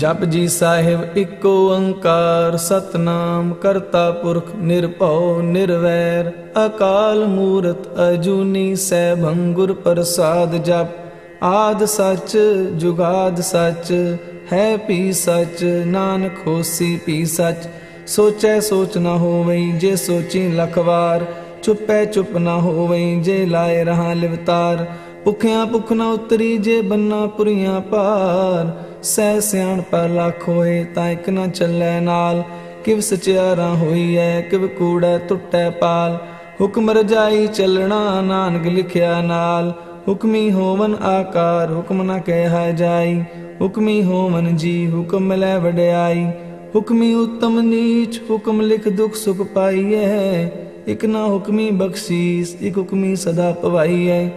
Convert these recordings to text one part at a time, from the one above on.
ਜਪ ਜੀ ਸਾਹਿਬ ਇੱਕੋ ਓੰਕਾਰ ਸਤਨਾਮ ਕਰਤਾ ਪੁਰਖ ਨਿਰਭਉ ਨਿਰਵੈਰ। ਅਕਾਲ ਮੂਰਤ ਅਜੂਨੀ ਸੈਭੰ ਗੁਰ ਪ੍ਰਸਾਦ ਜਪ। ਆਦ ਸੱਚ, ਜੁਗਾਦ ਸੱਚ, ਹੈ ਪੀ ਸੱਚ, ਨਾਨਕ ਹੋਸੀ ਪੀ ਸੱਚ। ਸੋਚੈ ਸੋਚ ਨਾ ਹੋਵਈ ਜੇ ਸੋਚੀ ਲਖਵਾਰ। ਚੁੱਪੈ ਚੁੱਪ ਨਾ ਹੋਵਈ ਜੇ ਲਾਏ ਰਹਾ ਲਿਵਤਾਰ। ਭੁਖਿਆਂ ਭੁਖ ਨਾ ਉਤਰੀ ਜੇ ਬੰਨਾ ਪੁਰੀਆਂ ਪਾਰ। ਸਹਿ ਸਿਆਣ ਪਰ ਲੱਖ ਹੋਏ ਤਾਂ ਇੱਕ ਨਾ ਚੱਲੈ ਨਾਲ। ਕਿਵ ਸਚਿਆਰਾ ਹੋਈ ਐ, ਕਿਵ ਕੂੜੈ ਟੁੱਟੈ ਪਾਲ। ਹੁਕਮ ਰਜਾਈ ਚੱਲਣਾ ਨਾਨਕ ਲਿਖਿਆ ਨਾਲ। ਹੁਕਮੀ ਹੋਵਨ ਆਕਾਰ, ਹੁਕਮ ਨਾ ਕਹਿ ਜਾਈ। ਹੁਕਮੀ ਹੋਵਨ ਜੀ, ਹੁਕਮ ਲੈ ਵਡਿਆਈ। ਹੁਕਮੀ ਉਤਮ ਨੀਚ, ਹੁਕਮ ਲਿਖ ਦੁਖ ਸੁਖ ਪਾਈਐ ਇਕ ਨਾ ਹੁਕਮੀ ਬਖਸ਼ੀਸ, ਇਕ ਹੁਕਮੀ ਸਦਾ ਪਵਾਈਐ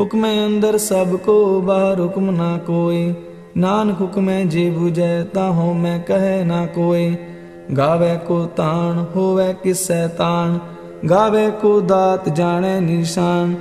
ਹੁਕਮੈ ਅੰਦਰ ਸਭ ਕੋ, ਬਾਹਰ ਹੁਕਮ ਨਾ ਕੋਏ। ਨਾਨਕ ਹੁਕਮੈ ਜੇ 부ਜੈ ਤਾ ਹੋ ਮੈਂ ਕਹੈ ਨਾ ਕੋਏ। ਗਾਵੇ ਕੋ ਤਾਣ, ਹੋਵੇ ਕਿਸੈ ਤਾਣ। ਗਾਵੇ ਕੋ ਦਾਤ ਜਾਣੈ ਨਿਸ਼ਾਨ।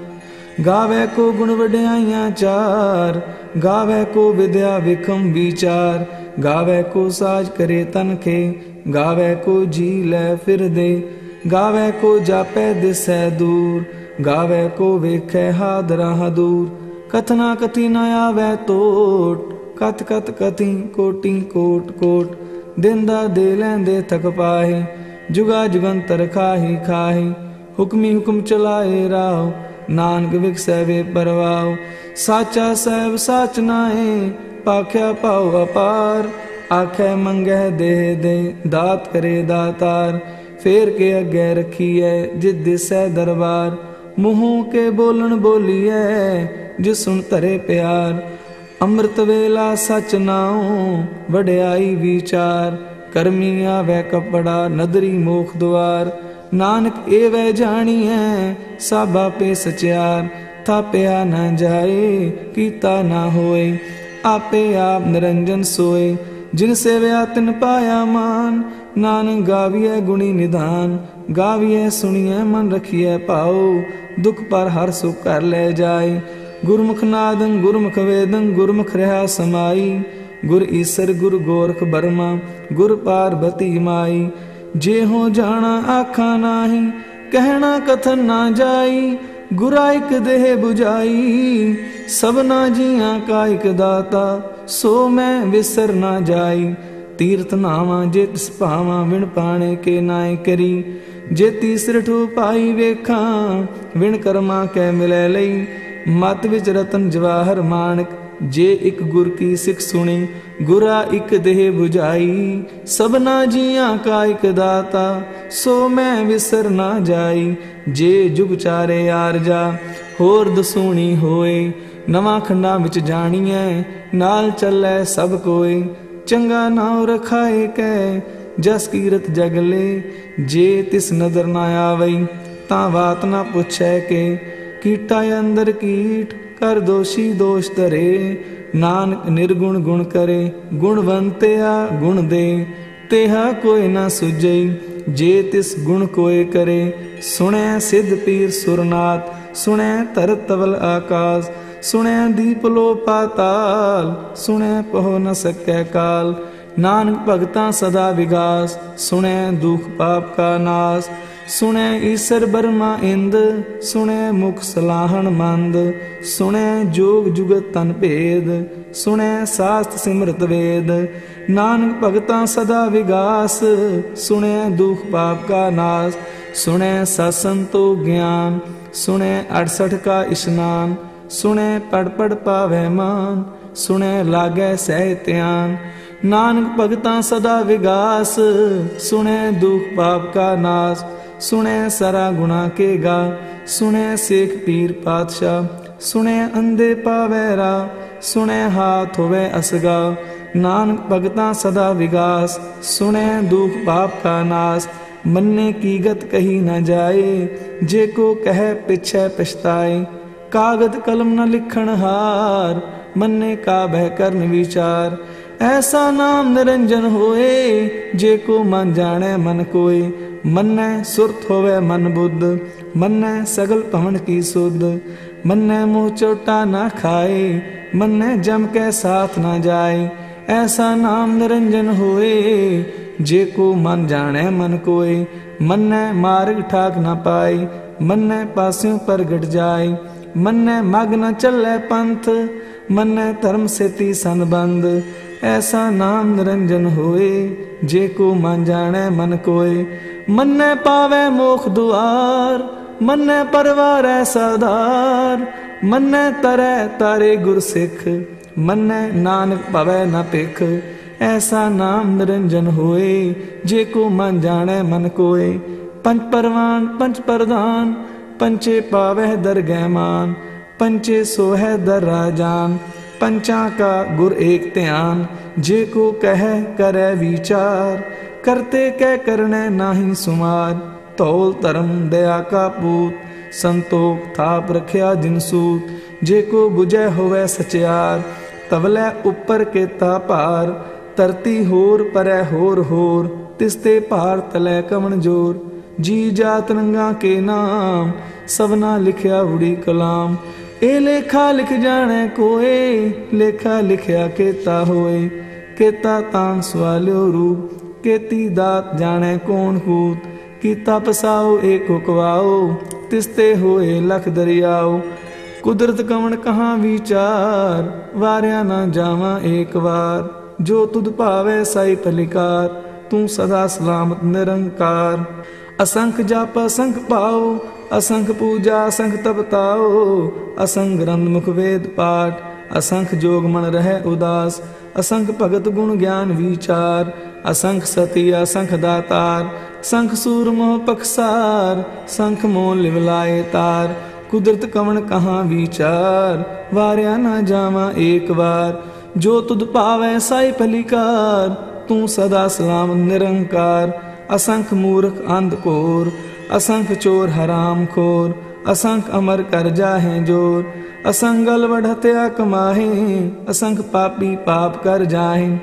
ਗਾਵੇ ਕੋ ਗੁਣ ਵਡਿਆਈਆਂ ਚਾਰ। ਗਾਵੇ ਕੋ ਵਿਦਿਆ ਵਿਖਮ ਵਿਚਾਰ। ਗਾਵੇ ਕੋ ਸਾਜ ਕਰੇ ਤਨਖੇ ਗਾਵੇ ਕੋ ਜੀ ਲੈ ਫਿਰਦੇ ਗਾਵੇ ਕੋ ਜਾਪੈ ਦਿਸੈ ਦੂਰ। ਗਾਵੇ ਕੋ ਵੇਖੈ ਹਾਦਰਾ ਦੂਰ। ਕਥਨਾ ਕਥੀ ਨ ਆਵੇ ਟੋਟ ਕਤ ਕਤ ਕਥੀ ਕੋਟੀ, ਕੋਟ ਕੋਟ। ਦਿੰਦਾ ਦੇ ਲੈਂਦੇ ਥਕ ਪਾਹੇ, ਜੁਗਾ ਜੁਗੰਤਰ ਖਾਹੀ ਖਾਹੀ। ਹੁਕਮੀ ਹੁਕਮ ਚਲਾਏ ਰਾਹ, ਨਾਨਕ ਵਿਖਸੈ ਵੇ ਪਰਵਾਉ ਸਾਚਾ ਸਹਿਬ ਸਾਚ ਨਾਏ ਪਾਖਿਆ ਪਾਉ ਅਪਾਰ। ਆਖੇ ਮੰਗਹਿ ਦੇ ਦੇ ਦਾਤ ਕਰੇ ਦਾਤਾਰ। ਫੇਰ ਕੇ ਅੱਗੇ ਰਖੀਐ ਜਿਦ ਦਿਸੈ ਦਰਬਾਰ। ਮੂੰਹੋਂ ਕੇ ਬੋਲਣ ਬੋਲੀਐ, ਜਿਸ ਸੁਣ ਧਰੇ ਪਿਆਰ। ਅੰਮ੍ਰਿਤ ਵੇਲਾ ਸਚ ਨਾਉ, ਵਡਿਆਈ ਵਿਚਾਰ। ਕਰਮੀ ਆਵੇ ਕਪੜਾ, ਨਦਰੀ ਮੋਖ ਦੁਆਰ। ਨਾਨਕ ਏ ਵੈ ਜਾਣੀਐ ਸਭ ਆਪੇ ਸਚਿਆਰ। ਥਾਪਿਆ ਨਾ ਜਾਏ, ਕੀਤਾ ਨਾ ਹੋਏ। ਆਪੇ ਆਪ ਨਿਰੰਜਨ ਸੋਏ। ਜਿਨ ਸੇਵਿਆ ਤਿਨ ਪਾਇਆ ਮਾਨ, ਨਾਨਕ ਗਾਵੀਐ ਗੁਣੀ ਨਿਧਾਨ। ਗਾਵੀਐ ਸੁਣੀਐ ਮਨ ਰਖੀਐ ਪਾਉ ਦੁਖ ਪਰ ਹਰ ਸੁਖ ਕਰ ਲੈ ਜਾਏ। ਗੁਰਮੁਖ ਨਾਦੰ, ਗੁਰਮੁਖ ਵੇਦੰ, ਗੁਰਮੁਖ ਰਹਾ ਸਮਾਈ। ਗੁਰ ਈਸਰ, ਗੁਰ ਗੋਰਖ ਬਰਮਾ, ਗੁਰ ਪਾਰਬਤੀ ਮਾਈ। ਜੇ ਹੋ ਜਾਣਾ ਆਖਾਂ ਨਾਹੀ, ਕਹਿਣਾ ਕਥਨ ਨਾ ਜਾਈ, ਗੁਰਾ ਇਕ ਦੇਹ 부ਜਾਈ ਸਭਨਾ ਜੀਆਂ ਕਾ ਇਕ ਦਾਤਾ, ਸੋ ਮੈਂ ਵਿਸਰ ਨਾ ਜਾਈ। ਤੀਰਥ ਨਾਵਾਂ ਜੇ ਤਿਸ ਭਾਵਾਂ ਵਿਣ ਪਾਣੇ ਕੇ ਨਾਏ ਕਰੀ। ਜੇ ਤੀਸਰ ਠੂ ਪਾਈ ਵੇਖਾਂ, ਵਿਣ ਕਰਮਾ ਕੈ ਮਿਲੈ ਲਈ। ਮਤ ਵਿੱਚ ਰਤਨ ਜਵਾਹਰ ਮਾਨਕ, ਜੇ ਇੱਕ ਗੁਰ ਕੀ ਸਿੱਖ ਸੁਣੀ, ਗੁਰਾ ਇੱਕ ਦੇਹ 부ਜਾਈ ਸਭਨਾ ਜੀਆਂ ਕਾ ਇਕ ਦਾਤਾ, ਸੋ ਮੈਂ ਵਿਸਰ ਨਾ ਜਾਈ। ਜੇ ਜੁਗ ਚਾਰੇ ਆਰਜਾ ਹੋਰ ਦਸੂਣੀ ਹੋਏ। ਨਵਾਂ ਖੰਡਾਂ ਵਿੱਚ ਜਾਣੀਐ, ਨਾਲ ਚੱਲੈ ਸਭ ਕੋਏ। ਚੰਗਾ ਨਾਉ ਰਖਾਏ ਕੈ, ਜਸ ਕੀਰਤ ਜਗਲੇ ਜੇ ਤਿਸ ਨਦਰ ਨਾ ਆਵਈ, ਤਾਂ ਬਾਤ ਨਾ ਪੁੱਛੈ ਕੇ। ਕੀਟਾ ਅੰਦਰ ਕੀਟ ਕਰ ਦੋਸ਼ੀ ਦੋਸ਼ ਧਰੇ। ਨਾਨਕ ਨਿਰਗੁਣ ਗੁਣ ਕਰੇ ਗੁਣਵੰਤਿਆ ਗੁਣ ਦੇ। ਤੇਹਾ ਕੋਈ ਨਾ ਸੁਝਈ ਜੇ ਤਿਸ ਗੁਣ ਕੋਏ ਕਰੇ। ਸੁਣੈ ਸਿਧ ਪੀਰ ਸੁਰਨਾਥ, ਸੁਣੈ ਧਰਤ ਤਵਲ ਆਕਾਸ। ਸੁਣੈ ਦੀਪ ਲੋ ਪਾਤਾਲ ਸੁਣੈ ਪਹੁ ਨ ਸਕੈ ਕਾਲ। ਨਾਨਕ ਭਗਤਾਂ ਸਦਾ ਵਿਗਾਸ, ਸੁਣੈ ਦੁਖ ਪਾਪ ਕਾ ਨਾਸ। ਸੁਣੈ ਈਸਰ ਬਰਮਾ ਇੰਦ, ਸੁਣੈ ਮੁਖ ਸਲਾਹਣ ਮੰਦ, ਸੁਣੈ ਜੋਗ ਜੁਗਤ ਤਨ ਭੇਦ, ਸੁਣੈ ਸਾਸਤ ਸਿਮਰਤ ਵੇਦ। ਨਾਨਕ ਭਗਤਾਂ ਸਦਾ ਵਿਗਾਸ, ਸੁਣੈ ਦੁਖ ਪਾਪ ਕਾ ਨਾਸ, ਸੁਣੈ ਸਸੰਤੋ ਗਿਆਨ, ਸੁਣੈ 68 ਕਾ ਇਸ਼ਨਾਨ, ਸੁਣੈ ਪੜ ਪੜ ਪਾਵੇ ਮਾਨ, ਸੁਣੈ ਲਾਗੈ ਸਹਿ ਧਿਆਨ। ਨਾਨਕ ਭਗਤਾਂ ਸਦਾ ਵਿਗਾਸ, ਸੁਣੈ ਦੁਖ ਪਾਪ ਕਾ ਨਾਸ ਸੁਣੈ ਸਰਾ ਗੁਣਾ ਕੇ ਗਾ, ਸੁਣੈ ਸੇਖ ਪੀਰ ਪਾਤਸ਼ਾਹ, ਸੁਣੈ ਅੰਦੇ ਪਾਵੈ ਰਾ, ਸੁਣੈ ਹਾਥ ਹੋਵੇ ਅਸਗਾ, ਨਾਨਕ ਭਗਤਾ ਸਦਾ ਵਿਗਾਸ, ਸੁਣੈ ਦੁਖ ਪਾਪ ਕਾ ਨਾਸ, ਮੰਨੇ ਕੀ ਗਤ ਕਹੀ ਨਾ ਜਾਏ, ਜੇ ਕੋ ਕਹੈ ਪਿਛੈ ਪਛਤਾਏ, ਕਾਗਦ ਕਲਮ ਨ ਲਿਖਣ ਹਾਰ, ਮੰਨੇ ਕਾ ਬਹਿ ਕਰਨ ਵਿਚਾਰ, ਐਸਾ ਨਾਮ ਨਿਰੰਜਨ ਹੋਏ, ਜੇ ਕੋ ਮਨ ਜਾਣੈ ਮਨ ਕੋਏ ਮੰਨੈ ਸੁਰਤ ਹੋਵੇ ਮਨ ਬੁੱਧ, ਮੰਨੈ ਸਗਲ ਭਵਨ ਕੀ ਸੁਧ, ਮੰਨੈ ਮੂੰਹ ਚੋਟਾ ਨਾ ਖਾਏ, ਮੰਨੈ ਜਮ ਕੇ ਸਾਥ ਨਾ ਜਾਏ, ਐਸਾ ਨਾਮ ਨਿਰੰਜਨ ਹੋਏ, ਜੇ ਕੋ ਮਨ ਜਾਣੈ ਮਨ ਕੋਏ, ਮੰਨੈ ਮਾਰਗ ਠਾਕ ਨਾ ਪਾਈ ਮੰਨੈ ਪਾਸਿਓਂ ਪ੍ਰਗਟ ਜਾਏ, ਮੰਨੈ ਮਗ ਨ ਚੱਲੈ ਪੰਥ, ਮੰਨੈ ਧਰਮ ਸੇਤੀ ਸੰਬੰਧ, ਐਸਾ ਨਾਮ ਨਿਰੰਜਨ ਹੋਏ, ਜੇ ਕੋ ਮਨ ਜਾਣੈ ਮਨ ਕੋਏ ਮੰਨੈ ਪਾਵੇ ਮੋਖ ਦੁਆਰ, ਮੰਨੈ ਪਰਵਾਰੈ ਸਦਾਰ ਮੰਨੈ ਤਰੈ ਤਾਰੇ ਗੁਰ ਸਿੱਖ, ਮੰਨੈ ਨਾਨਕ ਭਵੈ ਨਾ ਪਿਖ ਐਸਾ ਨਾਮ ਨਿਰੰਜਨ ਹੋਏ, ਜੇ ਕੋ ਮਨ ਜਾਣੈ ਮਨ ਕੋਏ। ਪੰਜ ਪਰਵਾਨ, ਪੰਜ ਪ੍ਰਧਾਨ, ਪੰਚੇ ਪਾਵਹਿ ਦਰਗਹਿ ਮਾਨ, ਪੰਚੇ ਸੋਹਿ ਦਰ ਰਾਜਾਨ। ਪੰਚਾਂ ਕਾ ਗੁਰ ਏਕ ਧਿਆਨ, ਜੇ ਕੋ ਕਹਿ ਕਰੈ ਵਿਚਾਰ ਕਰਤੇ ਕਹਿ ਕਰਨੈ ਨਾਹੀ ਸੁਮਾਰ ਤੌਲ ਧਰਮ ਦਇਆ ਕਾ ਪੂਤ, ਸੰਤੋਖ ਥਾਪ ਰਖਿਆ ਜਿਨ ਸੂਤ, ਜੇ ਕੋ 부ਜੈ ਹੋਵੇ ਸਚਿਆਰ, ਤਵਲੇ ਉੱਪਰ ਕੇਤਾ ਭਾਰ, ਧਰਤੀ ਹੋਰ ਪਰੈ ਹੋਰ ਹੋਰ, ਤਿਸ ਤੇ ਭਾਰ ਤਲੇ ਕਵਣ ਜੋਰ, ਜੀ ਜਾਤ ਰੰਗਾ ਕੇ ਨਾਮ, ਸਭਨਾ ਲਿਖਿਆ ਉੜੀ ਕਲਾਮ, ਇਹ ਲੇਖਾ ਲਿਖ ਜਾਣੈ ਕੋਏ, ਲੇਖਾ ਲਿਖਿਆ ਕੇਤਾ ਹੋਏ, ਕੇਤਾ ਤਾਂ ਸਵਾਲਿਓ ਰੂਪ ਕੇਤੀ ਦਾਤ ਜਾਣੈ ਕੌਣ ਕੂਤ ਕੀਤਾ ਪਸਾਓ, ਏਕ ਹੁਕਵਾਓ ਤਿਸ ਹੋਏ ਲਖ ਦਰਿਆਓ। ਕੁਦਰਤ ਕਵਣ ਕਹਾ ਵਿਚਾਰ? ਵਾਰਿਆ ਨਾ ਜਾਵਾਂ ਏਕ ਵਾਰ। ਜੋ ਤੁਧ ਭਾਵੇ ਸਾਈ ਪਲਿਕਾਰ, ਤੂੰ ਸਦਾ ਸਲਾਮਤ ਨਿਰੰਕਾਰ। ਅਸੰਖ ਜਪ ਅਸੰਖ ਪਾਓ, ਅਸੰਖ ਪੂਜਾ ਅਸੰਖ ਤਪਤਾਓ। ਅਸੰਖ ਗ੍ਰੰਥ ਮੁਖ ਵੇਦ ਪਾਠ, ਅਸੰਖ ਜੋਗ ਮਨ ਰਹਿ ਉਦਾਸ। ਅਸੰਖ ਭਗਤ ਗੁਣ ਗਿਆਨ ਵਿਚਾਰ। ਅਸੰਖ ਸਤੀ, ਅਸੰਖ ਦਾਤਾਰ, ਸੰਖ ਸੂਰ ਮੋਹ ਪਖਸਾਰ, ਸੰਖ ਮੋਹ ਲਿਵਲਾਏ ਤਾਰ। ਕੁਦਰਤ ਕਵਣ ਕਹਾ ਵਿਚਾਰ, ਵਾਰਿਆ ਨਾ ਜਾਵਾਂ ਏਕ ਵਾਰ। ਜੋ ਤੁਧ ਭਾਵੈ ਸਾਈ ਭਲਿਕਾਰ ਤੂੰ ਸਦਾ ਸਲਾਮ ਨਿਰੰਕਾਰ। ਅਸੰਖ ਮੂਰਖ ਅੰਧ ਕੋਰ, ਅਸੰਖ ਚੋਰ ਹਰਾਮ ਖੋਰ। ਅਸੰਖ ਅਮਰ ਕਰ ਜਾਹੇ ਜੋਰ ਅਸੰਗਲ ਵਢਤਿਆ ਕਮਾਹੇ। ਅਸੰਖ ਪਾਪੀ ਪਾਪ ਕਰ ਜਾਹੇ।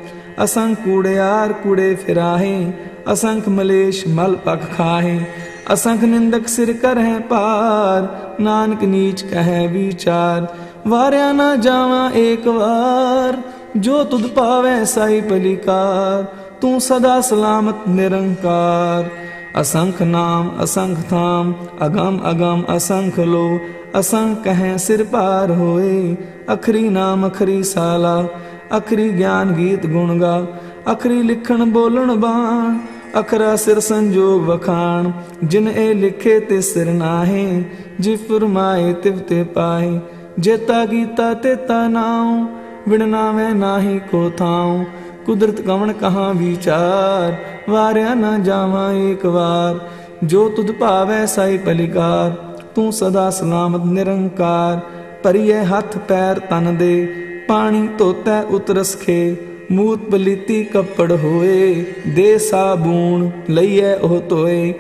ਅਸੰਖ ਕੂੜਿਆਰ ਕੂੜੇ ਫਿਰਾਹੇ, ਅਸੰਖ ਮਲੇਸ਼ ਮਲ ਪਖ ਖਾਹੇ। ਅਸੰਖ ਨਿੰਦਕ ਸਿਰ ਕਰਹਿ ਪਾਰ ਨਾਨਕ ਨੀਚ ਕਹੈ ਵਿਚਾਰ। ਵਾਰਿਆ ਨਾ ਜਾਵਾਂ ਏਕ ਵਾਰ, ਜੋ ਤੁਧ ਪਾਵੈ ਸਾਈ ਪਲਿਕਾਰ ਤੂੰ ਸਦਾ ਸਲਾਮਤ ਨਿਰੰਕਾਰ। ਅਸੰਖ ਨਾਮ, ਅਸੰਖ ਥਾਮ, ਅਗਮ ਅਗਮ ਅਸੰਖ ਲੋ। ਅਸੰਖ ਕਹੈ ਸਿਰ ਪਾਰ ਹੋਏ, ਅਖਰੀ ਨਾਮ, ਅਖਰੀ ਸਾਲਾ। ਅਖਰੀ ਗਿਆਨ ਗੀਤ ਗੁਣ ਗਾ, ਅਖਰੀ ਲਿਖਣ ਬੋਲਣ ਬਾਣ, ਅਖਰਾ ਸਿਰ ਸੰਜੋਗ ਵਖਾਣ, ਜਿਨ ਇਹ ਲਿਖੇ ਤੇ ਸਿਰ ਨਾਹੇ, ਜਿ ਫਰਮਾਏ ਤਿਵ ਤੇ ਪਾਏ ਜੇਤਾ ਕੀਤਾ ਤੇ ਤਾ ਨਾਉ ਵਿਣ ਨਾਵੇਂ ਨਾਹੀ ਕੋ ਥਾਉ, ਕੁਦਰਤ ਕਵਣ ਕਹਾ ਵਿਚਾਰ, ਵਾਰਿਆ ਨਾ ਜਾਵਾਂ ਏਕ ਵਾਰ, ਜੋ ਤੁਧ ਭਾਵੈ ਸਾਈ ਪਲਿਕਾਰ, ਤੂੰ ਸਦਾ ਸਲਾਮਤ ਨਿਰੰਕਾਰ ਪਰਿਏ ਹੱਥ ਪੈਰ ਤਨ ਦੇ ਪਾਣੀ ਧੋਤੈ ਉਤਰਸ ਖੇ, ਮੂਤ ਬਲੀਤੀ ਕੱਪੜ ਹੋਏ, ਦੇ ਸਾਬੂਨ ਲਈਐ ਉਹ ਤੋਏ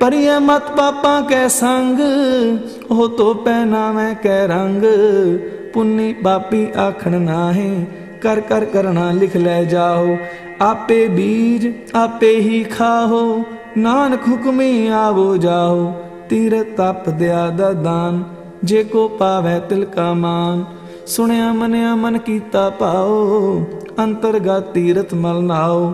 ਪਰਿਐ ਮਤ ਪਾਪਾਂ ਕੈ ਸੰਗ, ਉਹ ਤੋ ਪਹਿਨਾਵੇਂ ਕੈ ਰੰਗ। ਪੁੰਨੀ ਪਾਪੀ ਆਖਣ ਨਾਹੀ, ਕਰ ਕਰ ਕਰਣਾ ਲਿਖ ਲੈ ਜਾਓ। ਆਪੇ ਬੀਜ ਆਪੇ ਹੀ ਖਾਓ ਨਾਨਕ ਹੁਕਮੀ ਆਵੋ ਜਾਓ। ਤੀਰ ਤਪ ਦਿਆ ਦਾ ਦਾਨ, ਜੇ ਕੋ ਪਾਵੇ ਤਿਲ ਕਾ ਮਾਨ। ਸੁਣਿਆ ਮਨਿਆ ਮਨ ਕੀਤਾ ਪਾਓ ਅੰਤਰਗਤ ਤੀਰਥ ਮਲ ਨਾਓ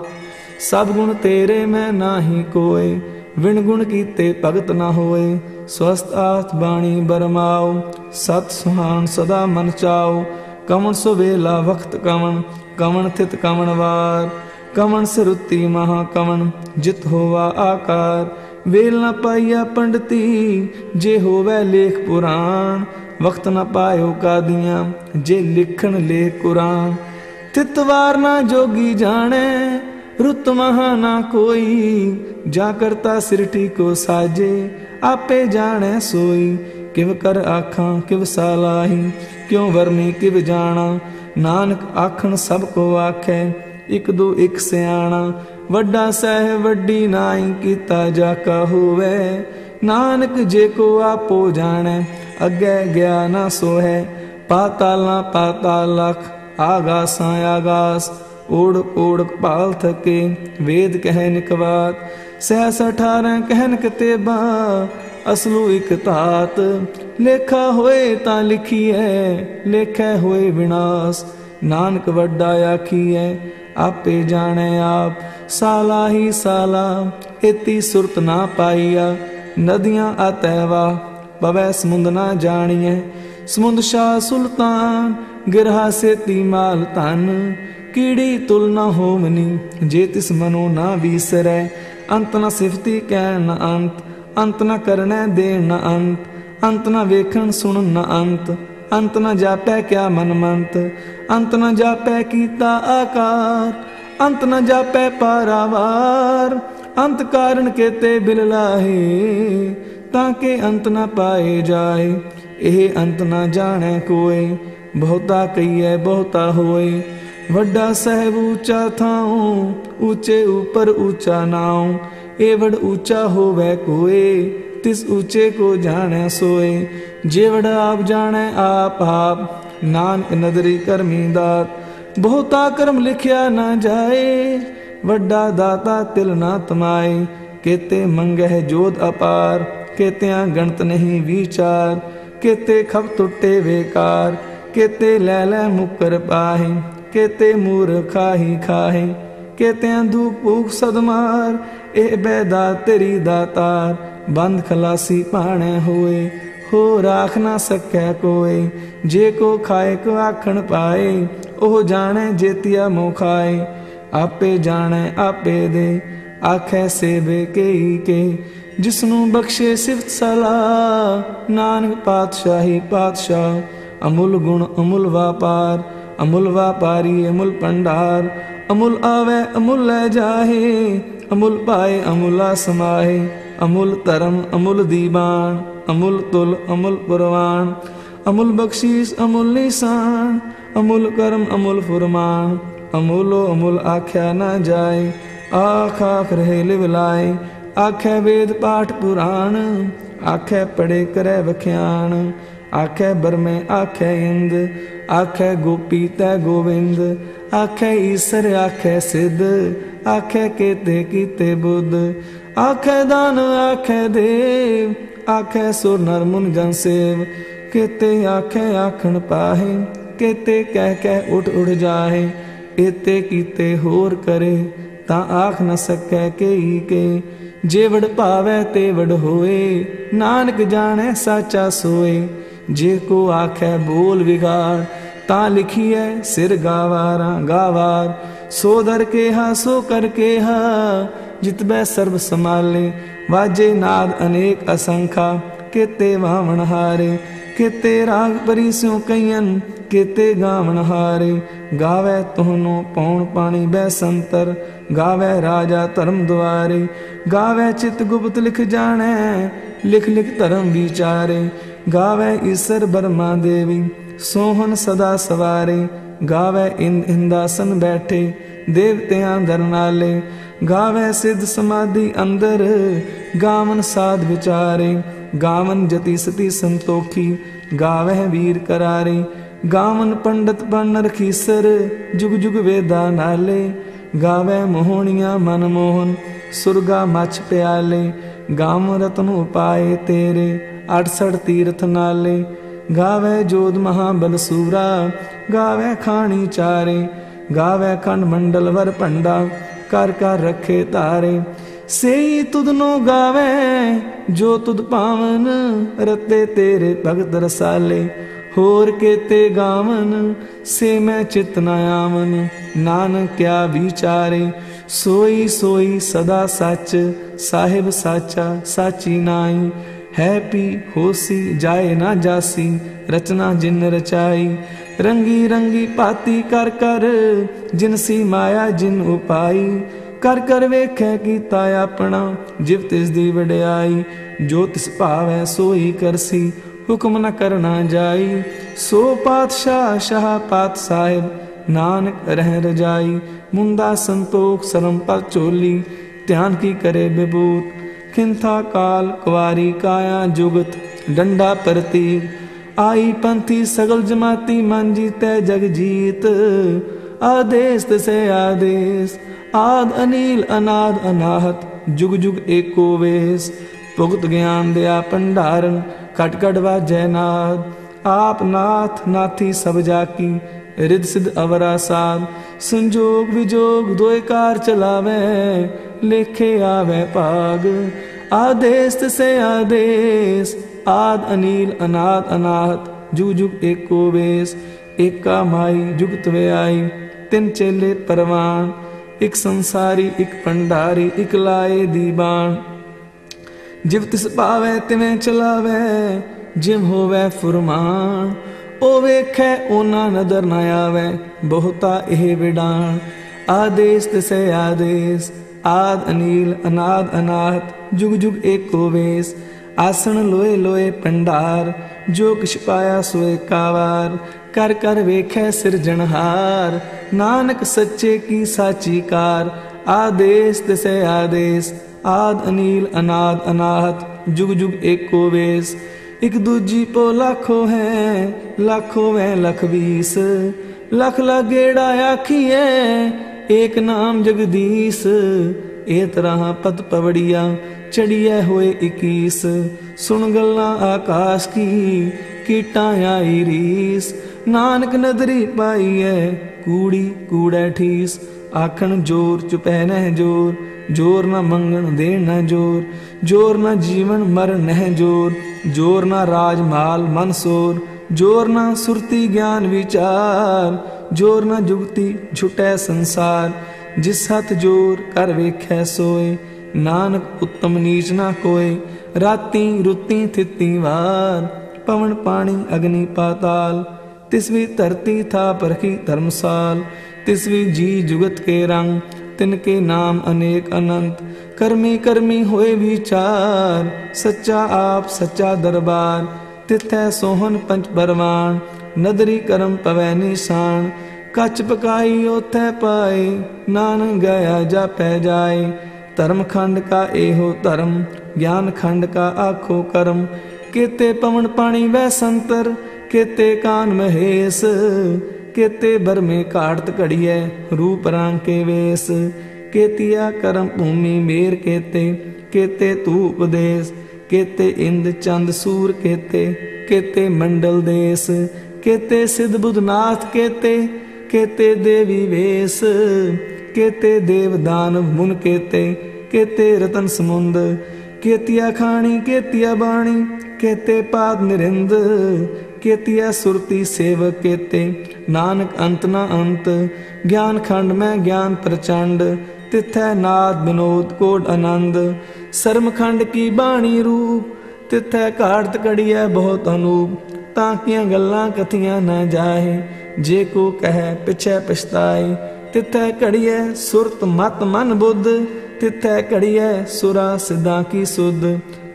ਸਭ ਗੁਣ ਤੇਰੇ ਮੈਂ ਨਾਹੀ ਕੋਏ, ਵਿਣ ਗੁਣ ਕੀਤੇ ਭਗਤ ਨਾ ਹੋਏ। ਸਵਸਤ ਆਤ ਬਾਣੀ ਬਰਮਾਓ ਸਤ ਸੁਹਾਨ ਸਦਾ ਮਨ ਚਾਓ ਕਮਣ ਸੋ ਵੇਲਾ ਵਖਤ ਕਮਣ ਕਮਣ ਥਿਤ ਕਮਣ ਵਾਰ। ਕਮਣ ਸਰੁੱਤੀ ਮਹਾ ਕਮਣ, ਜਿਤ ਹੋਵਾ ਆਕਾਰ। ਵੇਲ ਨਾ ਪਾਈਆ ਪੰਡਤੀ, ਜੇ ਹੋਵੇ ਲੇਖ ਪੁਰਾਣ। ਵਕਤ ਨਾ ਪਾਇਓ ਕਾਦੀਆਂ, ਜੇ ਲਿਖਣ ਲੇਖ ਕੁਰਾਨ ਤਿਤਵਾਰ ਨਾ ਜੋਗੀ ਜਾਣੈ, ਰੁੱਤ ਮਹਾ ਨਾ ਕੋਈ, ਜਾ ਕਰਤਾ ਸਿਰਟੀ ਕੋ ਸਾਜੇ, ਆਪੇ ਜਾਣੈ ਸੋਈ, ਕਿਵ ਕਰ ਆਖਾਂ, ਕਿਵ ਸਾਲਾਹੀ ਕਿਉ ਵਰਨੀ, ਕਿਵ ਜਾਣਾ, ਨਾਨਕ ਆਖਣ ਸਭ ਕੋ ਆਖੈ, ਇਕ ਦੋ ਇਕ ਸਿਆਣਾ, ਵੱਡਾ ਸਹਿ ਵੱਡੀ ਨਾਈ ਕੀਤਾ ਜਾ ਕਾ ਹੋਵੇ, ਨਾਨਕ ਜੇ ਕੋ ਆਪੋ ਜਾਣੈ ਅੱਗੇ ਗਿਆ ਨਾ ਸੋਹੈ, ਪਾਤਾਲਾਂ ਪਾਤਾਲ ਲਖ, ਆਗਾਸਾਂ ਆਗਾਸ ਓੜ ਓੜ ਪਾਲ ਥਕੇ, ਵੇਦ ਕਹਿ ਨਿਕਵਾਤ ਸਹਿਸ 18 ਕਹਿਨ ਕਿਤੇਬਾ ਅਸਲੂ ਇਕ ਤਾਤ ਲੇਖਾ ਹੋਏ ਤਾਂ ਲਿਖੀਐ, ਲੇਖੈ ਹੋਏ ਵਿਨਾਸ਼, ਨਾਨਕ ਵੱਡਾ ਆਖੀਐ, ਆਪੇ ਜਾਣੈ ਆਪ, ਸਾਲਾ ਹੀ ਸਾਲਾ, ਇਤੀ ਸੁਰਤ ਨਾ ਪਾਈਆ, ਨਦੀਆਂ ਅਤੈਵਾ ਪਵੈ ਸਮੁੰਦ ਨਾ ਜਾਣੀਐ। ਸਮੁੰਦ ਸ਼ਾ ਸੁਲਤਾਨ, ਗਿਰਹਾ ਸੇਤੀ ਮਾਲ ਧਨ। ਕੀੜੀ ਤੁਲ ਨਾ ਹੋਵਨੀ, ਜੇ ਤਿਸ ਮਨੋ ਨਾ ਵੀਸਰੈ। ਅੰਤ ਨ ਸਿਫਤੀ ਕਹਿਣ ਨ ਅੰਤ ਅੰਤ ਨ ਕਰਨੈ ਦੇਣ ਨ ਅੰਤ। ਅੰਤ ਨ ਵੇਖਣ ਸੁਣਨ ਨ ਅੰਤ ਅੰਤ ਨ ਜਾਪੈ ਕਿਆ ਮਨ ਮੰਤ। ਅੰਤ ਨ ਜਾਪੈ ਕੀਤਾ ਆਕਾਰ, ਅੰਤ ਨ ਜਾਪੈ ਪਾਰਾਵਾਰ। ਅੰਤ ਕਾਰਨ ਕੇਤੇ ਬਿਲ ਲਾਹੇ। ਤਾਂ ਕਿ ਅੰਤ ਨਾ ਪਾਏ ਜਾਏ। ਇਹ ਅੰਤ ਨ ਜਾਣੈ ਕੋਏ, ਬਹੁਤਾ ਕਈਐ ਬਹੁਤਾ ਹੋਏ। ਵੱਡਾ ਸਹਿਬ ਉੱਚਾ ਥਾਉ, ਉੱਚੇ ਉਪਰ ਉੱਚਾ ਨਾਉ। ਇਹ ਉੱਚਾ ਹੋਵੇ ਕੋਏ, ਤਿਸ ਉੱਚੇ ਕੋ ਜਾਣੈ ਸੋਏ। ਜੇ ਆਪ ਜਾਣੈ, ਆਪ ਆਪ, ਨਾਨਕ ਨਦਰੀ ਕਰਮੀ ਦਾਤ। ਬਹੁਤਾ ਕਰਮ ਲਿਖਿਆ ਨਾ ਜਾਏ, ਵੱਡਾ ਦਾਤਾ ਤਿਲ ਨਾ ਤਮਾਏ। ਕੇਤੇ ਮੰਗਹਿ ਜੋਤ ਅਪਾਰ ਕੇਤਿਆਂ ਗਣਤ ਨਹੀਂ ਵਿਚਾਰ, ਕੇਤੇ ਖਬ ਟੁੱਟੇ ਵੇਕਾਰ, ਕੇਤੇ ਲੈ ਲੈ ਮੁਕਰ ਪਾਹੇ, ਕੇਤੇ ਮੂਰਖਾਹੀ ਖਾਹੇ, ਕੇਤਿਆਂ ਧੂਪ ਭੂਖ ਸਦਮਾਰ ਇਹ ਬੈਦਾ ਤੇਰੀ ਦਾਤਾਰ, ਬੰਦ ਖਲਾਸੀ ਪਾਣੇ ਹੋਏ ਹੋ ਰਾਖ ਨਾ ਸਕੈ ਕੋਏ, ਜੇ ਕੋ ਖਾਏ ਕੋ ਆਖਣ ਪਾਏ, ਉਹ ਜਾਣੇ ਜੇਤੀਆ ਮੋ ਖਾਏ, ਆਪੇ ਜਾਣੈ ਆਪੇ ਦੇ ਆਖੈ ਸੇਵੇ ਕੇਈ ਕੇ ਜਿਸ ਨੂੰ ਬਖਸ਼ੇ ਸਿਫਤ ਸਲਾ ਨਾਨਕ ਪਾਤਸ਼ਾਹੀ ਪਾਤਸ਼ਾਹ, ਅਮੁੱਲ ਗੁਣ ਅਮੁੱਲ ਵਾਪਾਰ। ਅਮੁੱਲ ਵਾਪਾਰੀ ਅਮੁੱਲ ਪੰਡਾਰ ਅਮੁੱਲ ਆਵੇ, ਅਮੁੱਲ ਲੈ ਜਾਹੇ। ਅਮੁੱਲ ਪਾਏ, ਅਮੁੱਲਾ ਸਮਾਏ ਅਮੁੱਲ ਧਰਮ, ਅਮੁੱਲ ਦੀਵਾਨ। ਅਮੁੱਲ ਤੁਲ, ਅਮੁੱਲ ਪਰਵਾਨ। ਅਮੁੱਲ ਬਖਸ਼ੀਸ, ਅਮੁੱਲ ਨਿਸ਼ਾਨ। ਅਮੁੱਲ ਕਰਮ, ਅਮੁੱਲ ਫਰਮਾਨ। ਅਮੁੱਲੋ ਅਮੁੱਲ ਆਖਿਆ ਨਾ ਜਾਏ। ਆਖ ਆਖ ਰਹੇ ਲਿਵ ਲਾਏ ਆਖੇ ਵੇਦ ਪਾਠ ਪੁਰਾਣ, ਆਖੇ ਪੜੇ ਕਰੈ ਵਖਿਆਣ। ਆਖੇ ਬਰਮੇ, ਆਖੇ ਇੰਦ, ਆਖੇ ਗੋਪੀ ਤੈ ਗੋਵਿੰਦ। ਆਖੇ ਈਸਰ, ਆਖੇ ਸਿੱਧ, ਆਖੇ ਕੀਤੇ ਕੀਤੇ ਬੁੱਧ। ਆਖੇ ਦਾਨ, ਆਖੇ ਦੇਵ, ਆਖੇ ਸੁਰ ਨਰ ਮੁਨ ਜਨ ਸੇਵ। ਕੀਤੇ ਆਖੇ ਆਖਣ ਪਾਹੇ, ਕੀਤੇ ਕਹਿ ਕਹਿ ਉਠ ਉਠ ਜਾਹੇ। ਇਤੇ ਕੀਤੇ ਹੋਰ ਕਰੇ ਤਾਂ ਆਖ ਨ ਸਕੈ ਕੇਈ ਕੇ, ਜੇ ਵਡ ਭਾਵੈ ਤੇ ਹੋਏ, ਨਾਨਕ ਜਾਣੈ ਸਾਚਾ ਸੋਏ। ਜੇ ਕੋ ਆਖੈ ਬੋਲ ਵਿਗਾੜ, ਤਾਂ ਲਿਖੀਐ ਸਿਰ ਗਾਵਾਰਾਂ ਗਾਵਾਰ। ਸੋ ਦਰ ਕੇਹਾ, ਸੋ ਕਰ ਕੇਹਾ ਜਿਤਬੈ ਸਰਬ ਸਮਾਲੇ ਵਾਜੇ ਨਾਦ ਅਨੇਕ ਅਸੰਖਾ, ਕਿਤੇ ਵਾਵਣ ਹਾਰੇ। ਕਿਤੇ ਰਾਗ ਪਰੀ ਸਿਉ ਕਈਨ ਕਿਤੇ ਗਾਵਣ ਹਾਰੇ। ਗਾਵੇ ਤੁਹਨੋ ਪੌਣ ਪਾਣੀ ਬੈ ਸੰਤਰ, ਗਾਵੇ ਰਾਜਾ ਧਰਮ ਦੁਆਰੇ। ਗਾਵੇ ਚਿਤ ਗੁਪਤ ਲਿਖ ਜਾਣੈ, ਲਿਖ ਲਿਖ ਧਰਮ ਵਿਚਾਰੇ। ਗਾਵੇ ਈਸ਼ਰ ਬਰਮਾ ਦੇਵੀ, ਸੋਹਣ ਸਦਾ ਸਵਾਰੇ। ਗਾਵੇ ਇੰਦ ਇੰਦਾਸਨ ਬੈਠੇ, ਦੇਵਤਿਆਂ ਦਰਨਾਲੇ ਗਾਵੇ ਸਿੱਧ ਸਮਾਧੀ ਅੰਦਰ, ਗਾਵਨ ਸਾਧ ਵਿਚਾਰੇ। ਗਾਵਨ ਜਤੀ ਸਤੀ ਸੰਤੋਖੀ ਗਾਵੇ ਵੀਰ ਕਰਾਰੇ। ਗਾਵਨ ਪੰਡਤ ਬਨ ਰਖੀਸਰ, ਜੁਗ ਜੁਗ ਵੇਦਾ ਨਾਲੇ। ਗਾਵੇ ਮੋਹਣੀਆਂ ਮਨ ਮੋਹਨ, ਸੁਰਗਾ ਮਛ ਪਿਆਲੇ। ਗਾਮ ਰਤਨ ਉਪਾਏ ਤੇਰੇ 68 ਤੀਰਥ ਨਾਲੇ। ਗਾਵੇ ਜੋਦ ਮਹਾ ਸੂਰਾ ਗਾਵੇ ਖਾਣੀ ਚਾਰੇ। ਗਾਵੇ ਖੰਡ ਮੰਡਲ ਵਰ ਭੰਡਾ, ਕਰ ਕਰ ਰੱਖੇ ਤਾਰੇ। ਸੇਈ ਤੁਧ ਨੂੰ ਗਾਵੇ, ਜੋ ਤੁਧ ਪਾਵਨ ਰਤੇ ਤੇਰੇ ਭਗਤ ਰਸਾਲੇ। ਹੋਰ ਕੇਤੇ ਗਾਵਨ, ਸੇ ਮੈਂ ਚਿਤ ਨ ਆਵਨ, ਨਾਨਕ ਵਿਚਾਰੇ। ਸੋਈ ਸੋਈ ਸਦਾ ਸੱਚ, ਸਾਹਿਬ ਸਾਚਾ ਸਾਚੀ ਨਾਈ ਹੈ ਪੀ ਹੋਸੀ, ਜਾਏ ਨਾ ਜਾਸੀ, ਰਚਨਾ ਜਿਨ ਰਚਾਈ। ਰੰਗੀ ਰੰਗੀ ਪਾਤੀ ਕਰ ਕਰ ਜਿਨਸੀ ਮਾਇਆ ਜਿਨ ਉਪਾਈ। ਕਰ ਕਰ ਵੇਖੈ ਕੀਤਾ ਆਪਣਾ, ਜਿਵ ਤਿਸ ਦੀ ਵਡਿਆਈ, ਜੋ ਤਿਸ ਭਾਵੈ ਸੋਈ ਕਰਸੀ, ਹੁਕਮ ਨ ਕਰਨਾ ਜਾਈ। ਸੋ ਪਾਤਸ਼ਾਹ ਸ਼ਾਹ ਪਾਤ ਸਾਹਿਬ, ਨਾਨਕ ਰਹਿ ਰਜਾਈ ਮੁੰਦਾ ਸੰਤੋਖ ਸਰਮ ਪਰ ਚੋਲੀ, ਧਿਆਨ ਕੀ ਕਰੇ ਬਿਬੂਤ? ਖਿੰਥਾ ਕਾਲ ਕੁਵਾਰੀ ਕਾਇਆ ਜੁਗਤ, ਡੰਡਾ ਪ੍ਰਤੀ ਆਈ ਪੰਥੀ ਸਗਲ ਜਮਾਤੀ ਮਨ ਜੀਤੈ ਜਗ ਜੀਤ। ਆਦੇਸ ਤਸੇ ਆਦੇਸ ਆਦ ਅਨੀਲ ਅਨਾਦ ਅਨਾਹਤ ਜੁਗ ਜੁਗ ਏਕੋ ਵੇਸ ਭੁਗਤ ਗਿਆਨ ਦਿਆ ਭੰਡਾਰਨ ਕਟ ਕਟ ਵਾਜੈ ਨਾਦ ਆਪ ਨਾਥ ਨਾਥੀ ਸਭ ਜਾ ਕੀ ਰਿਦ ਸਿਧ ਅਵਰਾ ਸਾਧ ਸੰਜੋਗ ਵਿਜੋਗ ਦੋਇ ਕਾਰ ਚਲਾਵੇ ਲੇਖੇ ਆਵੇ ਭਾਗ ਆਦੇਸ ਸੇ ਆਦੇਸ ਆਦ ਅਨੀਲ ਅਨਾਦ ਅਨਾਹਤ ਜੁਗ ਜੁਗ ਏਕੋ ਵੇਸ ਏਕਾ ਮਾਈ ਜੁਗਤ ਵੇ ਆਈ ਤਿੰਨ ਚੇਲੇ ਪਰਵਾਨ, ਇੱਕ ਸੰਸਾਰੀ, ਇੱਕ ਪੰਡਾਰੀ ਇੱਕ ਲਾਏ ਦੀਬਾਨ ਜਿਵ ਤਿਸ ਪਾਵੇ ਤਿਵੇਂ ਚਲਾਵੇ ਜਿਮ ਹੋਵੇ ਫੁਰਮਾਨ। ਉਹ ਵੇਖੈ ਉਹਨਾਂ ਨਦਰ ਨਾ ਆਵੇ, ਬਹੁਤਾ ਇਹ ਵਿਡਾਨ ਆਦੇਸ ਤਿਸੇ ਆਦੇਸ, ਆਦ ਅਨੀਲ, ਅਨਾਦ ਅਨਾਥ ਜੁਗ ਜੁਗ ਏਕੋ ਵੇਸ। ਆਸਣ ਲੋਏ ਲੋਏ ਪੰਡਾਰ ਜੋ ਕਿਛ ਪਾਇਆ ਸੋਏ ਕਾਵਾਰ। ਕਰ ਕਰ ਵੇਖੈ ਸਿਰਜਣਹਾਰ ਨਾਨਕ ਸੱਚੇ ਕੀ ਸਾਚੀ ਕਾਰ। ਆਦੇਸ ਤਿਸੇ ਆਦੇਸ। ਆਦ ਅਨੀਲ, ਅਨਾਦ ਅਨਾਹਤ, ਜੁਗ ਜੁਗ ਏਕੋ ਵੇਸ। ਇਕ ਦੂਜੀ ਪੋ ਲੱਖੋ ਹੈ, ਲੱਖੋ ਵੈ ਲਖ ਵੀਸ। ਲਖ ਲਗੇੜਾ ਆਖੀਐ, ਏਕ ਨਾਮ ਜਗਦੀਸ਼। ਇਹ ਤਰ੍ਹਾਂ ਪਤ ਪਵੜੀਆਂ, ਚੜੀਐ ਹੋਏ 21 ਸੁਣ ਗੱਲਾਂ ਆਕਾਸ਼ ਕੀ, ਕੀਟਾਂ ਆਈ ਰੀਸ। ਨਾਨਕ ਨਦਰੀ ਪਾਈਐ ਕੂੜੀ ਕੂੜੈ ਠੀਸ, ਆਖਣ ਜੋਰ ਚੁਪੈ ਨਹਿ ਜੋਰ ਜੋਰ ਨਾ ਮੰਗਣ ਦੇਣ ਨਾ ਜੋਰ ਜੋਰ ਨਾ ਜੀਵਨ ਮਰ ਨਹਿ ਜੋਰ ਜੋਰ ਨਾ ਰਾਜ ਮਾਲ ਮਨ ਸੋਰ, ਜੋਰ ਨਾ ਸੁਰਤੀ ਗਿਆਨ ਵਿਚਾਰ, ਜੋਰ ਨਾ ਜੁਗਤੀ ਛੁਟੈ ਸੰਸਾਰ, ਜਿਸ ਹੱਥ ਜੋਰ ਕਰ ਵੇਖੈ ਸੋਏ, ਨਾਨਕ ਉਤਮ ਨੀਚ ਨਾ ਕੋਏ, ਰਾਤੀ ਰੁੱਤੀ ਥਿੱਤੀ ਵਾਰ, ਪਵਨ ਪਾਣੀ ਅਗਨੀ ਪਾਤਾਲ ਤਿਸ ਵੀ ਧਰਤੀ ਥਾ ਪਰਖੀ ਧਰਮਸਾਲ, ਤਿਸ ਵੀ ਜੀ ਜੁਗਤ ਕੇ ਰੰਗ, ਤਿਨ ਕੇ ਨਾਮ ਅਨੇਕ ਅਨੰਤ। ਕਰਮੀ ਕਰਮੀ ਹੋਏ ਵਿਚਾਰ, ਸੱਚਾ ਆਪ ਸੱਚਾ ਦਰਬਾਰ। ਤਿਥੈ ਸੋਹਨ ਪੰਚ ਪਰਵਾਨ ਨਦਰੀ ਕਰਮ ਪਵੈ ਨਿਸ਼ਾਨ। ਕੱਚ ਪਕਾਈ ਉਥੈ ਪਾਏ, ਨਾਨਕ ਗਿਆ ਜਾਪੈ ਜਾਏ। ਧਰਮ ਖੰਡ ਕਾ ਇਹੋ ਧਰਮ, ਗਿਆਨ ਖੰਡ ਕਾ ਆਖੋ ਕਰਮ। ਕੇਤੇ ਪਵਨ ਪਾਣੀ ਵੈ ਸੰਤਰ ਕੇਤੇ ਕਾਨ ਮਹੇਸ, ਕੇਤੇ ਬਰਮੇ ਘਾੜਤ ਘੜੀਐ, ਰੂਪ ਰੰਗ ਕੇ ਵੇਸ। ਕੇਤੀਆ ਕਰਮ ਭੂਮੀ ਮੇਰ ਕੇਤੇ ਕੇਤੇ ਤੂ ਉਪਦੇਸ ਕੇਤੇ ਇੰਦ ਚੰਦ ਸੂਰ ਕੇਤੇ ਕੇਤੇ ਮੰਡਲ ਦੇਸ। ਕੇਤੇ ਸਿਧ ਬੁਧਨਾਥ ਕੇਤੇ ਕੇਤੇ ਦੇਵੀ ਵੇਸ। ਕੇਤੇ ਦੇਵ ਦਾਨਵ ਮੁਨ ਕੇਤੇ ਕੇਤੇ ਰਤਨ ਸਮੁੰਦ। ਕੇਤੀਆ ਖਾਣੀ, ਕੇਤੀਆ ਬਾਣੀ, ਕੇਤੇ ਪਾਦ ਨਿਰਿੰਦ। ਕੇਤੀਆ ਸੁਰਤੀ ਸੇਵਕ ਕੇਤੇ। ਨਾਨਕ ਅੰਤ ਨਾ ਅੰਤ, ਗਿਆਨ ਖੰਡ ਮੈਂ ਗਿਆਨ ਪ੍ਰਚੰਡ, ਤਿਥੈ ਨਾਦ ਬਿਨੋਦ ਕੋਡ ਆਨੰਦ। ਸਰਮ ਖੰਡ ਕੀ ਬਾਣੀ ਰੂਪ, ਤਿਥੈ ਘਾੜਤ ਕੜੀਐ ਬਹੁਤ ਅਨੂਪ। ਤਾਂ ਕੀਆਂ ਗੱਲਾਂ ਕਥੀਆਂ ਨਾ ਜਾਏ ਜੇ ਕੋ ਕਹੈ ਪਿਛੈ ਪਛਤਾਏ। ਤਿਥੈ ਘੜੀਐ ਸੁਰਤ ਮਤ ਮਨ ਬੁੱਧ, ਤਿਥੈ ਘੜੀਐ ਸੁਰਾ ਸਿਧਾਂ ਕੀ ਸੁਧ।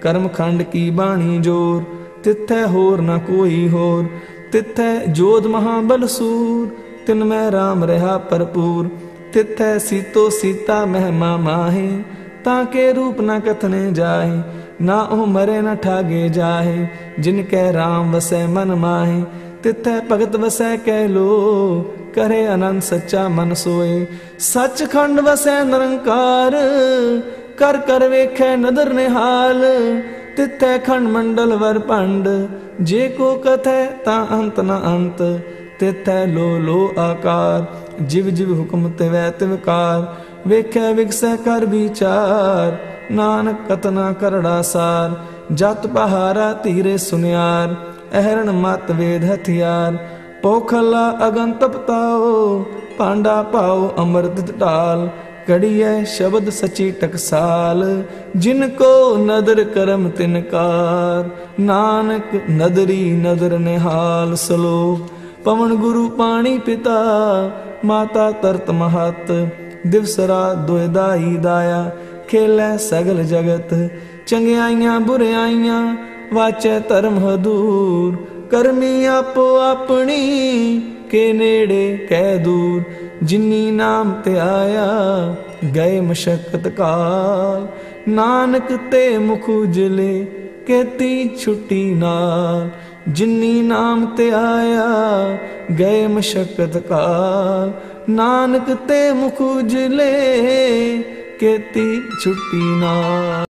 ਕਰਮ ਖੰਡ ਕੀ ਬਾਣੀ ਜੋਰ ਤਿਥੈ ਹੋਰ ਨਾ ਕੋਈ ਹੋਰ। ਤਿਥੈ ਜੋਧ ਮਹਾਬਲ ਸੂਰ, ਤਿਨ ਮੈਂ RAM ਰਹਾ ਭਰਪੂਰ। ਤਿਥੈ ਸੀਤੋ ਸੀਤਾ ਮਹਿਮਾ ਮਾਹੇ, ਤਾਂ ਕੇ ਰੂਪ ਨਾ ਕਥਨੇ ਜਾਏ ਨਾ ਉਹ ਮਰੇ ਨਾ ਠਾਗੇ ਜਾਏ ਜਿਨ ਕੈ RAM ਵਸੈ ਮਨ ਮਾਹੇ। ਤਿਥੈ ਭਗਤ ਵਸੈ ਕਹਿ ਲੋ, ਕਰੇ ਅਨੰਦ ਸੱਚਾ ਮਨ ਸੋਏ। ਸੱਚਖੰਡ ਵਸੈ ਨਿਰੰਕਾਰ, ਕਰ ਕਰ ਵੇਖੈ ਨਦਰ ਨਿਹਾਲ। ਤਿਥੈ ਖੰਡ ਮੰਡਲ ਵਰ ਭੰਡ, ਜੇ ਕੋ ਕਥੈ ਤਾਂ ਅੰਤ ਨ ਅੰਤ, ਤਿਥੈ ਲੋ ਲੋ ਆਕਾਰ, ਜਿਵ ਜਿਵ ਹੁਕਮ ਤਿਵੈ ਤਿਵਕਾਰ ਵੇਖੈ ਵਿਗਸੈ ਕਰ ਵਿਚਾਰ, ਨਾਨਕ ਕਤਨਾ ਕਰੜਾ ਸਾਰ, ਜਤ ਪਹਾਰਾ ਧੀਰੇ ਸੁਨਿਆਰ, ਅਹਰਣ ਮਤ ਵੇਦ ਹਥਿਆਰ, ਪੋਖਲਾ ਅਗਨ ਤਪਤਾਓ ਪਾਂਡਾ ਪਾਓ ਅਮਰਤ ਢਾਲ ਕੜੀਐ ਸ਼ਬਦ ਸਚੀ ਟਕਸਾਲ, ਜਿਨ ਕੋ ਨਦਰ ਕਰਮ ਤਿਨਕਾਰ ਨਾਨਕ ਨਦਰੀ ਨਦਰ ਨਿਹਾਲ ਸਲੋਕ ਪਵਨ ਗੁਰੂ ਪਾਣੀ ਪਿਤਾ, ਮਾਤਾ ਤਰਤ ਮਹਤ। ਦਿਵਸ ਰਾਤ ਦੁਇਦਾਈ ਦਾਇਆ, ਖੇਲੇ ਸਗਲ ਜਗਤ। ਚੰਗਿਆਈਆਂ ਬੁਰਿਆਈਆਂ, ਵਾਚੈ ਧਰਮ ਹਦੂਰ। ਕਰਮੀ ਆਪੋ ਆਪਣੀ ਕੇ ਨੇੜੇ ਕਹਿ ਦੂਰ, ਜਿਨੀ ਨਾਮ ਤੇ ਆਇਆ, ਗਏ ਮਸ਼ਕਤ ਕਾਲ। ਨਾਨਕ ਤੇ ਮੁਖ ਉਜਲੇ ਕੇਤੀ ਛੁੱਟੀ ਨਾਲ। ਜਿਨੀ ਨਾਮ ਤੇ ਆਇਆ, ਗਏ ਮਸ਼ਕਤ ਕਾਲ। ਨਾਨਕ ਤੇ ਮੁਖ ਉਜਲੇ ਕੇਤੀ ਛੁੱਟੀ ਨਾਲ।